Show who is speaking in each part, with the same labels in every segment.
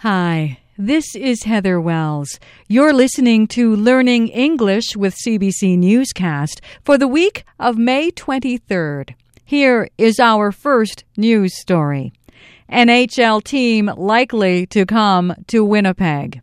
Speaker 1: Hi, this is Heather Wells. You're listening to Learning English with CBC Newscast for the week of May 23rd. Here is our first news story. NHL team likely to come to Winnipeg.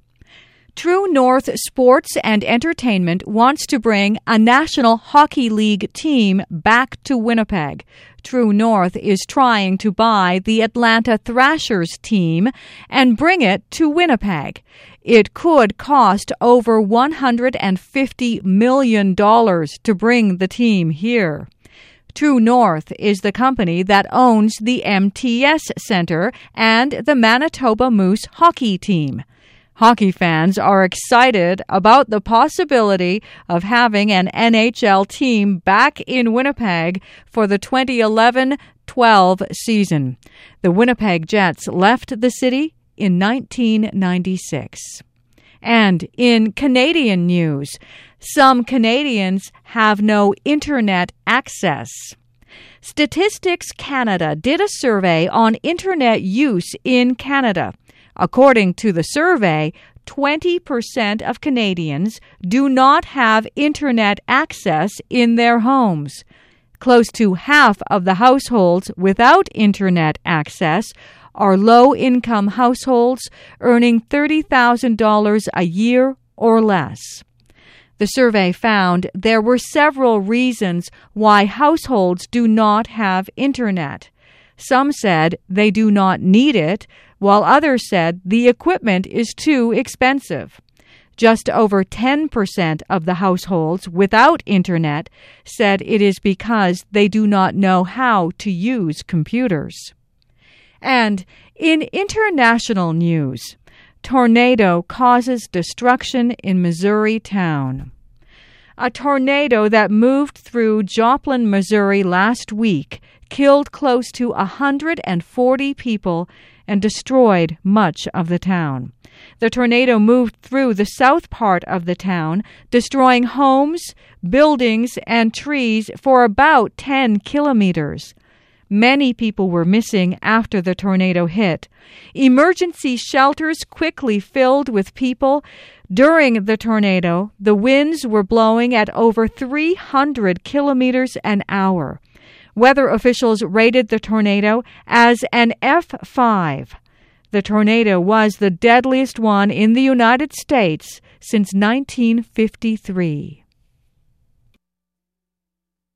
Speaker 1: True North Sports and Entertainment wants to bring a National Hockey League team back to Winnipeg. True North is trying to buy the Atlanta Thrashers team and bring it to Winnipeg. It could cost over $150 million to bring the team here. True North is the company that owns the MTS Center and the Manitoba Moose hockey team. Hockey fans are excited about the possibility of having an NHL team back in Winnipeg for the 2011 12 season. The Winnipeg Jets left the city in 1996. And in Canadian news, some Canadians have no internet access. Statistics Canada did a survey on internet use in Canada. According to the survey, 20% of Canadians do not have internet access in their homes. Close to half of the households without internet access are low income households earning $30,000 a year or less. The survey found there were several reasons why households do not have internet. Some said they do not need it, while others said the equipment is too expensive. Just over 10% of the households without internet said it is because they do not know how to use computers. And in international news, tornado causes destruction in Missouri town. A tornado that moved through Joplin, Missouri last week killed close to 140 people and destroyed much of the town. The tornado moved through the south part of the town, destroying homes, buildings, and trees for about 10 kilometers. Many people were missing after the tornado hit. Emergency shelters quickly filled with people. During the tornado, the winds were blowing at over 300 kilometers an hour. Weather officials rated the tornado as an F5. The tornado was the deadliest one in the United States since 1953.